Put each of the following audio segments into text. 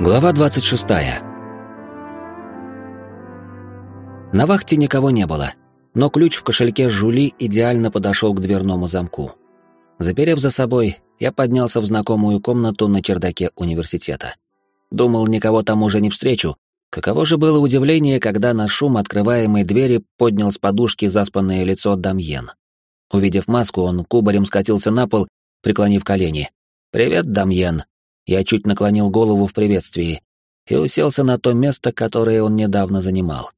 Глава 26. На вахте никого не было, но ключ в кошельке Жули идеально подошел к дверному замку. Заперев за собой, я поднялся в знакомую комнату на чердаке университета. Думал, никого там уже не встречу. Каково же было удивление, когда на шум открываемой двери поднял с подушки заспанное лицо Дамьен. Увидев маску, он кубарем скатился на пол, преклонив колени. «Привет, Дамьен», я чуть наклонил голову в приветствии и уселся на то место, которое он недавно занимал.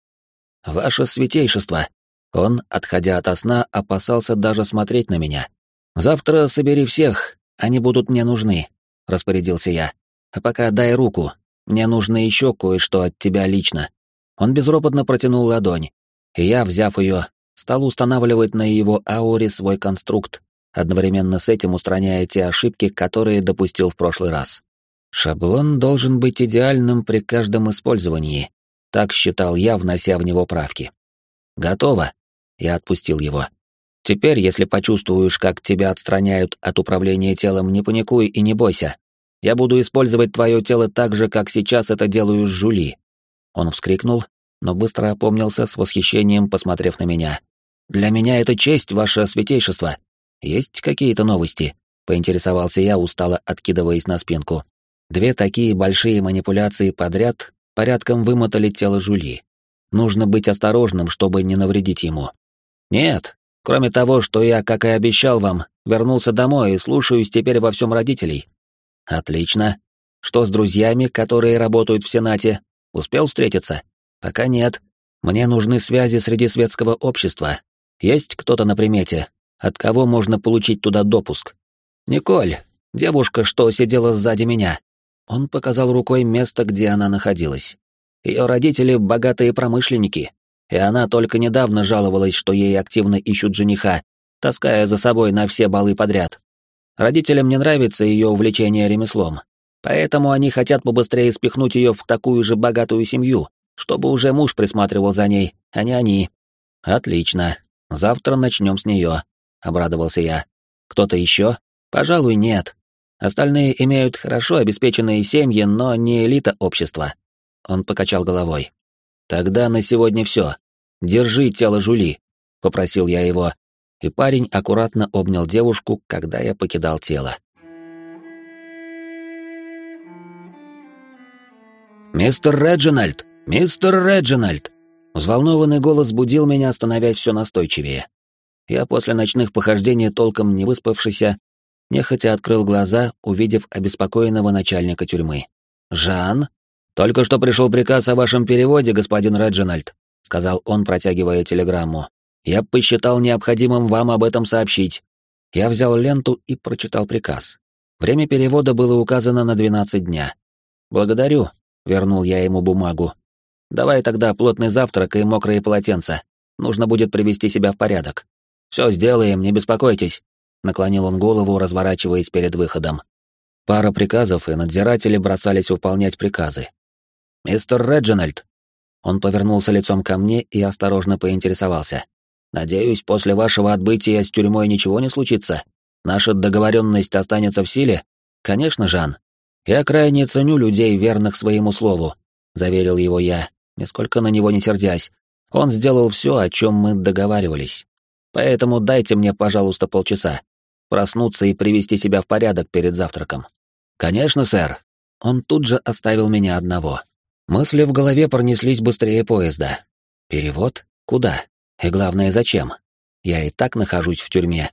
«Ваше святейшество!» Он, отходя от сна, опасался даже смотреть на меня. «Завтра собери всех, они будут мне нужны», — распорядился я. «А пока дай руку, мне нужно еще кое-что от тебя лично». Он безропотно протянул ладонь, и я, взяв ее, стал устанавливать на его ауре свой конструкт, одновременно с этим устраняя те ошибки, которые допустил в прошлый раз. Шаблон должен быть идеальным при каждом использовании, так считал я, внося в него правки. Готово. Я отпустил его. Теперь, если почувствуешь, как тебя отстраняют от управления телом, не паникуй и не бойся. Я буду использовать твое тело так же, как сейчас это делаю с Жули. Он вскрикнул, но быстро опомнился с восхищением, посмотрев на меня. Для меня это честь, ваше святейшество. «Есть какие-то новости?» — поинтересовался я, устало откидываясь на спинку. Две такие большие манипуляции подряд порядком вымотали тело Жули. Нужно быть осторожным, чтобы не навредить ему. «Нет, кроме того, что я, как и обещал вам, вернулся домой и слушаюсь теперь во всем родителей». «Отлично. Что с друзьями, которые работают в Сенате? Успел встретиться?» «Пока нет. Мне нужны связи среди светского общества. Есть кто-то на примете, от кого можно получить туда допуск. Николь, девушка, что сидела сзади меня. Он показал рукой место, где она находилась. Ее родители — богатые промышленники, и она только недавно жаловалась, что ей активно ищут жениха, таская за собой на все балы подряд. Родителям не нравится ее увлечение ремеслом, поэтому они хотят побыстрее спихнуть ее в такую же богатую семью, чтобы уже муж присматривал за ней, а не они. Отлично. Завтра начнем с нее обрадовался я. Кто-то еще? Пожалуй, нет. Остальные имеют хорошо обеспеченные семьи, но не элита общества. Он покачал головой. Тогда на сегодня все. Держи тело Жули, попросил я его, и парень аккуратно обнял девушку, когда я покидал тело. «Мистер Реджинальд! Мистер Реджинальд!» Взволнованный голос будил меня, становясь все настойчивее. Я после ночных похождений, толком не выспавшийся, нехотя открыл глаза, увидев обеспокоенного начальника тюрьмы. «Жан? Только что пришел приказ о вашем переводе, господин Реджинальд», — сказал он, протягивая телеграмму. «Я посчитал необходимым вам об этом сообщить». Я взял ленту и прочитал приказ. Время перевода было указано на 12 дня. «Благодарю», — вернул я ему бумагу. «Давай тогда плотный завтрак и мокрые полотенца. Нужно будет привести себя в порядок». «Все сделаем, не беспокойтесь», — наклонил он голову, разворачиваясь перед выходом. Пара приказов, и надзиратели бросались выполнять приказы. «Мистер Реджинальд!» Он повернулся лицом ко мне и осторожно поинтересовался. «Надеюсь, после вашего отбытия с тюрьмой ничего не случится? Наша договоренность останется в силе?» «Конечно, Жан. Я крайне ценю людей, верных своему слову», — заверил его я, нисколько на него не сердясь. Он сделал все, о чем мы договаривались. Поэтому дайте мне, пожалуйста, полчаса. Проснуться и привести себя в порядок перед завтраком. Конечно, сэр. Он тут же оставил меня одного. Мысли в голове пронеслись быстрее поезда. Перевод? Куда? И главное, зачем? Я и так нахожусь в тюрьме.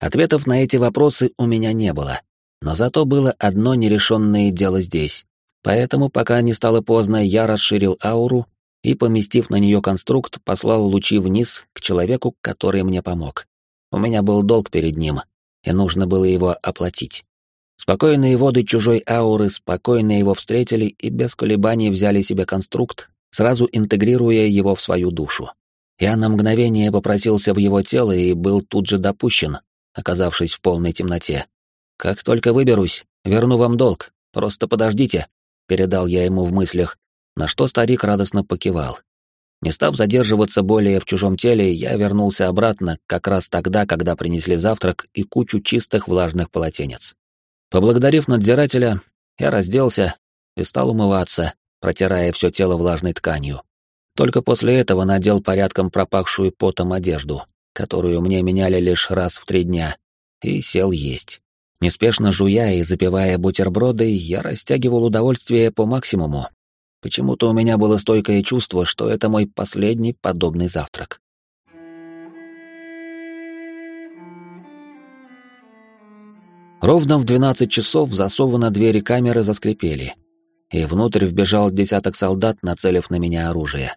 Ответов на эти вопросы у меня не было. Но зато было одно нерешенное дело здесь. Поэтому, пока не стало поздно, я расширил ауру и, поместив на нее конструкт, послал лучи вниз к человеку, который мне помог. У меня был долг перед ним, и нужно было его оплатить. Спокойные воды чужой ауры спокойно его встретили и без колебаний взяли себе конструкт, сразу интегрируя его в свою душу. Я на мгновение попросился в его тело и был тут же допущен, оказавшись в полной темноте. «Как только выберусь, верну вам долг, просто подождите», — передал я ему в мыслях, на что старик радостно покивал. Не став задерживаться более в чужом теле, я вернулся обратно как раз тогда, когда принесли завтрак и кучу чистых влажных полотенец. Поблагодарив надзирателя, я разделся и стал умываться, протирая все тело влажной тканью. Только после этого надел порядком пропахшую потом одежду, которую мне меняли лишь раз в три дня, и сел есть. Неспешно жуя и запивая бутерброды, я растягивал удовольствие по максимуму. Почему-то у меня было стойкое чувство, что это мой последний подобный завтрак. Ровно в 12 часов засовы на двери камеры заскрипели, и внутрь вбежал десяток солдат, нацелив на меня оружие.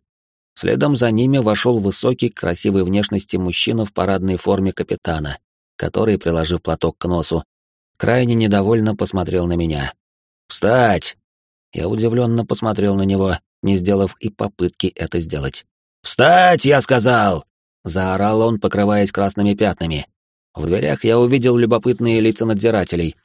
Следом за ними вошел высокий, красивой внешности мужчина в парадной форме капитана, который, приложив платок к носу, крайне недовольно посмотрел на меня. «Встать!» Я удивленно посмотрел на него, не сделав и попытки это сделать. «Встать, я сказал!» — заорал он, покрываясь красными пятнами. В дверях я увидел любопытные лица надзирателей,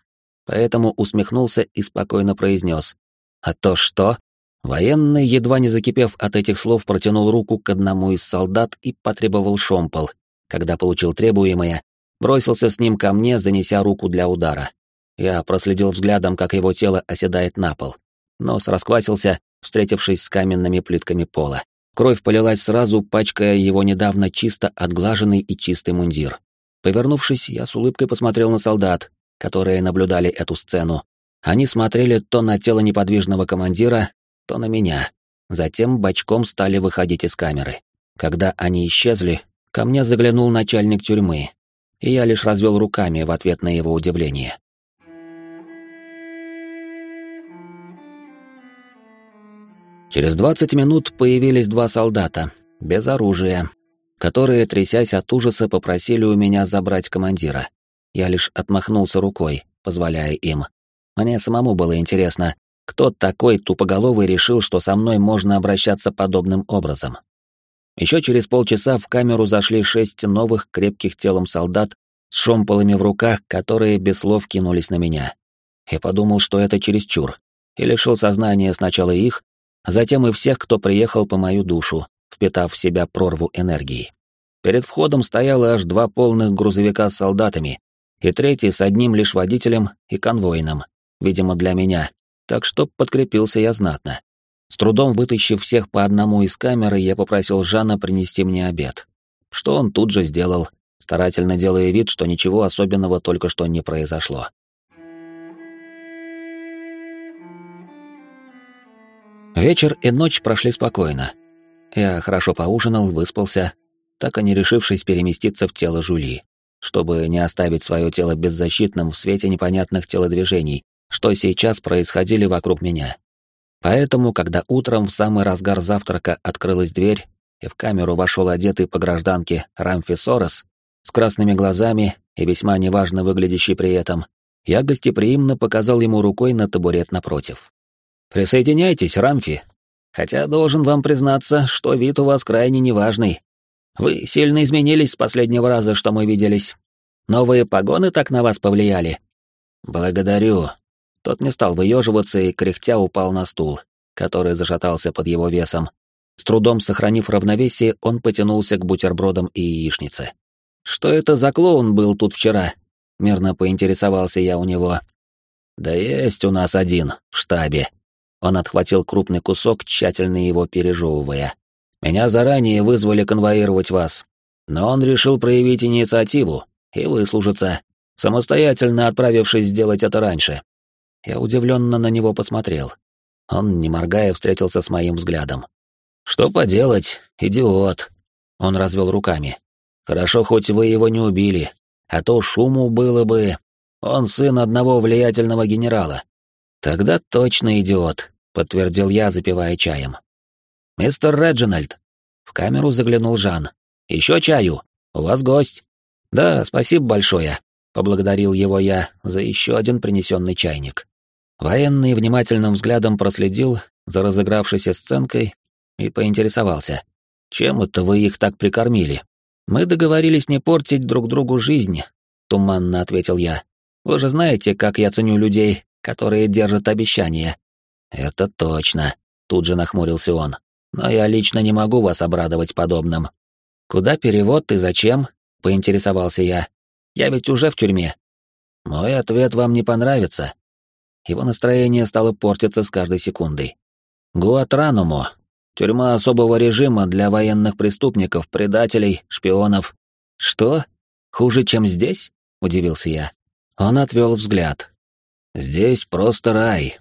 поэтому усмехнулся и спокойно произнес. «А то что?» Военный, едва не закипев от этих слов, протянул руку к одному из солдат и потребовал шомпол. Когда получил требуемое, бросился с ним ко мне, занеся руку для удара. Я проследил взглядом, как его тело оседает на пол. Нос расквасился, встретившись с каменными плитками пола. Кровь полилась сразу, пачкая его недавно чисто отглаженный и чистый мундир. Повернувшись, я с улыбкой посмотрел на солдат, которые наблюдали эту сцену. Они смотрели то на тело неподвижного командира, то на меня. Затем бочком стали выходить из камеры. Когда они исчезли, ко мне заглянул начальник тюрьмы, и я лишь развел руками в ответ на его удивление. Через двадцать минут появились два солдата, без оружия, которые, трясясь от ужаса, попросили у меня забрать командира. Я лишь отмахнулся рукой, позволяя им. Мне самому было интересно, кто такой тупоголовый решил, что со мной можно обращаться подобным образом. Еще через полчаса в камеру зашли шесть новых крепких телом солдат с шомполами в руках, которые без слов кинулись на меня. Я подумал, что это чересчур, и лишил сознания сначала их, а затем и всех, кто приехал по мою душу, впитав в себя прорву энергии. Перед входом стояло аж два полных грузовика с солдатами, и третий с одним лишь водителем и конвоином, видимо, для меня, так что подкрепился я знатно. С трудом вытащив всех по одному из камеры, я попросил Жана принести мне обед. Что он тут же сделал, старательно делая вид, что ничего особенного только что не произошло. Вечер и ночь прошли спокойно. Я хорошо поужинал, выспался, так и не решившись переместиться в тело Жули, чтобы не оставить свое тело беззащитным в свете непонятных телодвижений, что сейчас происходили вокруг меня. Поэтому, когда утром в самый разгар завтрака открылась дверь, и в камеру вошел одетый по гражданке Рамфи Сорос с красными глазами и весьма неважно выглядящий при этом, я гостеприимно показал ему рукой на табурет напротив. «Присоединяйтесь, Рамфи. Хотя должен вам признаться, что вид у вас крайне неважный. Вы сильно изменились с последнего раза, что мы виделись. Новые погоны так на вас повлияли?» «Благодарю». Тот не стал выеживаться и, кряхтя, упал на стул, который зашатался под его весом. С трудом сохранив равновесие, он потянулся к бутербродам и яичнице. «Что это за клоун был тут вчера?» — мирно поинтересовался я у него. «Да есть у нас один, в штабе», он отхватил крупный кусок, тщательно его пережевывая. «Меня заранее вызвали конвоировать вас, но он решил проявить инициативу и выслужиться, самостоятельно отправившись сделать это раньше». Я удивленно на него посмотрел. Он, не моргая, встретился с моим взглядом. «Что поделать, идиот!» Он развел руками. «Хорошо, хоть вы его не убили, а то шуму было бы. Он сын одного влиятельного генерала. «Тогда точно идиот», — подтвердил я, запивая чаем. «Мистер Реджинальд!» В камеру заглянул Жан. «Еще чаю? У вас гость». «Да, спасибо большое», — поблагодарил его я за еще один принесенный чайник. Военный внимательным взглядом проследил за разыгравшейся сценкой и поинтересовался. «Чем это вы их так прикормили?» «Мы договорились не портить друг другу жизнь», — туманно ответил я. «Вы же знаете, как я ценю людей, которые держат обещания. Это точно, тут же нахмурился он. Но я лично не могу вас обрадовать подобным. Куда перевод и зачем? поинтересовался я. Я ведь уже в тюрьме. Мой ответ вам не понравится. Его настроение стало портиться с каждой секундой. Гуатранумо. Тюрьма особого режима для военных преступников, предателей, шпионов. Что? Хуже, чем здесь? Удивился я. Он отвел взгляд. Здесь просто рай.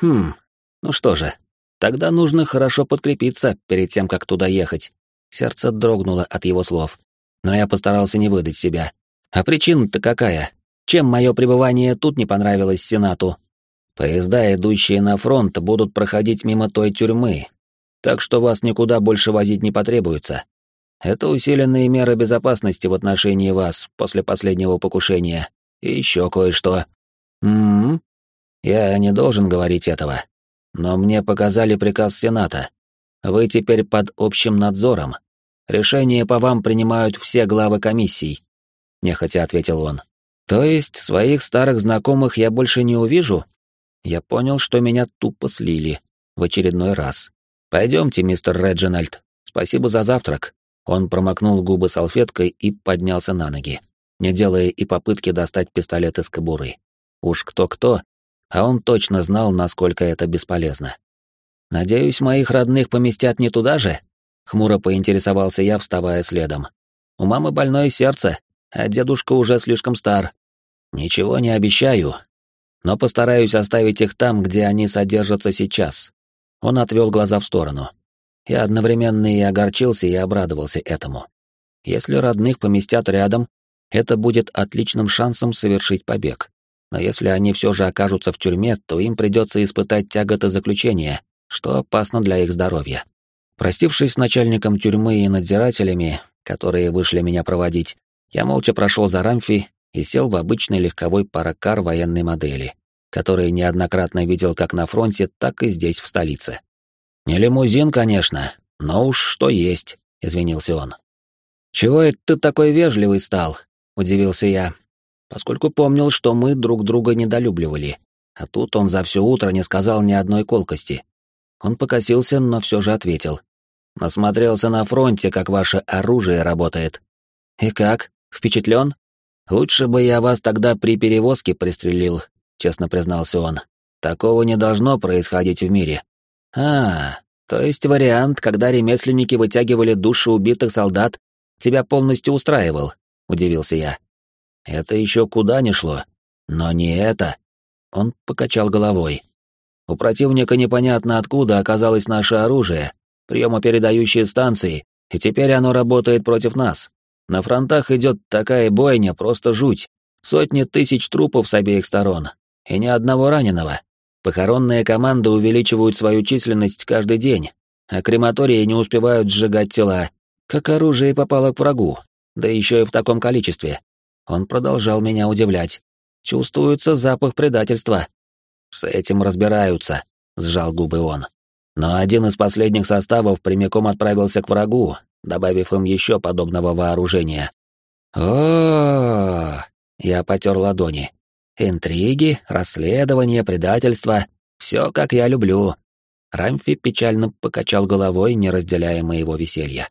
Хм, ну что же, тогда нужно хорошо подкрепиться перед тем, как туда ехать. Сердце дрогнуло от его слов. Но я постарался не выдать себя. А причина-то какая? Чем мое пребывание тут не понравилось Сенату? Поезда, идущие на фронт, будут проходить мимо той тюрьмы, так что вас никуда больше возить не потребуется. Это усиленные меры безопасности в отношении вас после последнего покушения. И еще кое-что. М-м. Я не должен говорить этого. Но мне показали приказ Сената. Вы теперь под общим надзором. Решения по вам принимают все главы комиссий. Нехотя ответил он. То есть своих старых знакомых я больше не увижу? Я понял, что меня тупо слили. В очередной раз. Пойдемте, мистер Реджинальд. Спасибо за завтрак. Он промокнул губы салфеткой и поднялся на ноги, не делая и попытки достать пистолет из кобуры. Уж кто-кто, а он точно знал, насколько это бесполезно. «Надеюсь, моих родных поместят не туда же?» — хмуро поинтересовался я, вставая следом. «У мамы больное сердце, а дедушка уже слишком стар. Ничего не обещаю, но постараюсь оставить их там, где они содержатся сейчас». Он отвел глаза в сторону. Я одновременно и огорчился, и обрадовался этому. Если родных поместят рядом, это будет отличным шансом совершить побег. Но если они все же окажутся в тюрьме, то им придется испытать тяготы заключения, что опасно для их здоровья. Простившись с начальником тюрьмы и надзирателями, которые вышли меня проводить, я молча прошел за Рамфи и сел в обычный легковой паракар военной модели, который неоднократно видел как на фронте, так и здесь, в столице. Не лимузин, конечно, но уж что есть, извинился он. Чего это ты такой вежливый стал? удивился я, поскольку помнил, что мы друг друга недолюбливали. А тут он за все утро не сказал ни одной колкости. Он покосился, но все же ответил. Насмотрелся на фронте, как ваше оружие работает. И как? Впечатлен? Лучше бы я вас тогда при перевозке пристрелил, честно признался он. Такого не должно происходить в мире. А, то есть вариант, когда ремесленники вытягивали души убитых солдат, тебя полностью устраивал, удивился я. Это еще куда ни шло. Но не это. Он покачал головой. У противника непонятно откуда оказалось наше оружие, приемопередающие станции, и теперь оно работает против нас. На фронтах идет такая бойня, просто жуть. Сотни тысяч трупов с обеих сторон. И ни одного раненого. Похоронные команды увеличивают свою численность каждый день, а крематории не успевают сжигать тела. Как оружие попало к врагу, да еще и в таком количестве. Он продолжал меня удивлять. Чувствуется запах предательства. С этим разбираются, сжал губы он. Но один из последних составов прямиком отправился к врагу, добавив им еще подобного вооружения. О, я потер ладони. Интриги, расследования, предательство — все как я люблю. Рамфи печально покачал головой, не разделяя моего веселья.